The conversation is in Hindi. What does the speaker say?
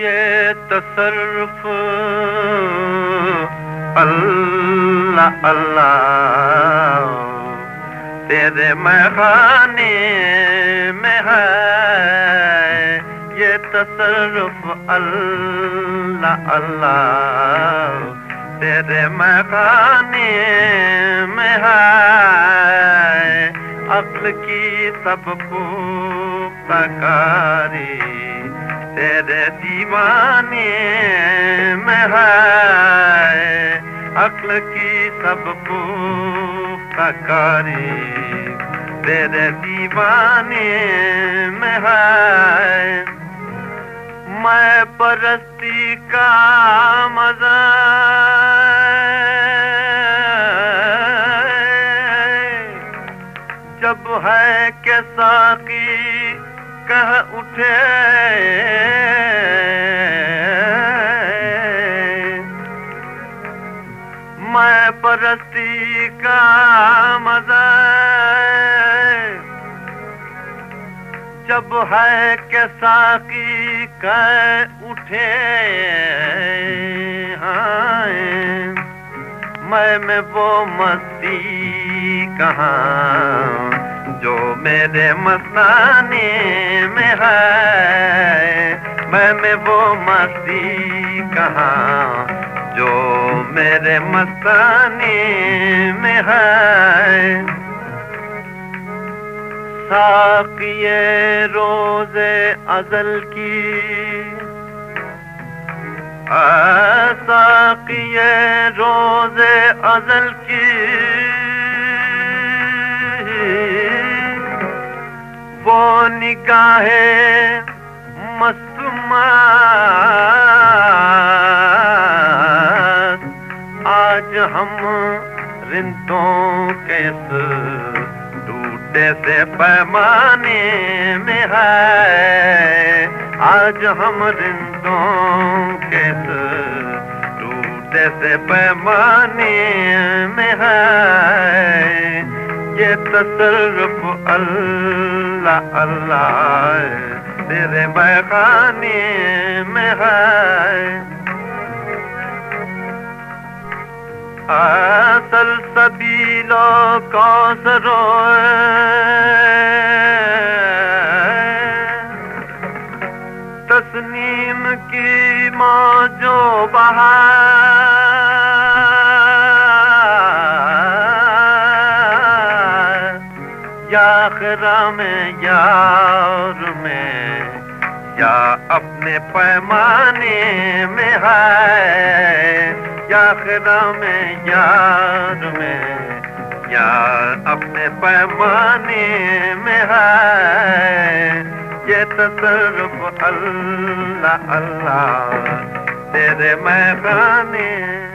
ये तसरफ अल्लाह अल्लाह, तेरे मैखाने में है ये तसरफ अल्लाह अल्लाह, तेरे मैखाने में है अक्ल की सब पुख्तकारी तेरे दीवाने में है, अक्ल की सब पुख्तकारी तेरे दीवाने में है, मैं परस्ती का मज़ा। जब है के साकी कह उठे। मैं परस्ती का मज़ा जब है के साकी कह उठे। हाँ मैं, में वो मस्ती कहाँ जो मेरे मस्ताने में है मैं में वो मस्ती कहाँ, जो मेरे मस्ताने में है। साकिए रोज़े अजल की साकिए रोज़े अजल की। निगाहें मस्तुमात आज हम रिंतों के टूटे से पैमाने में है। आज हम रिंतों के टूटे से पैमाने में है। ये तसरफ अल्लाह अल्लाह तेरे मैखाने में है। असल सबीलो कौसरो तस्नीम की मौजो बहार याखरा में, यार में, या अपने पैमाने में है। याखरा में, यार में, या अपने पैमाने में है। ये तसरफ अल्लाह अल्लाह, तेरे मैखाने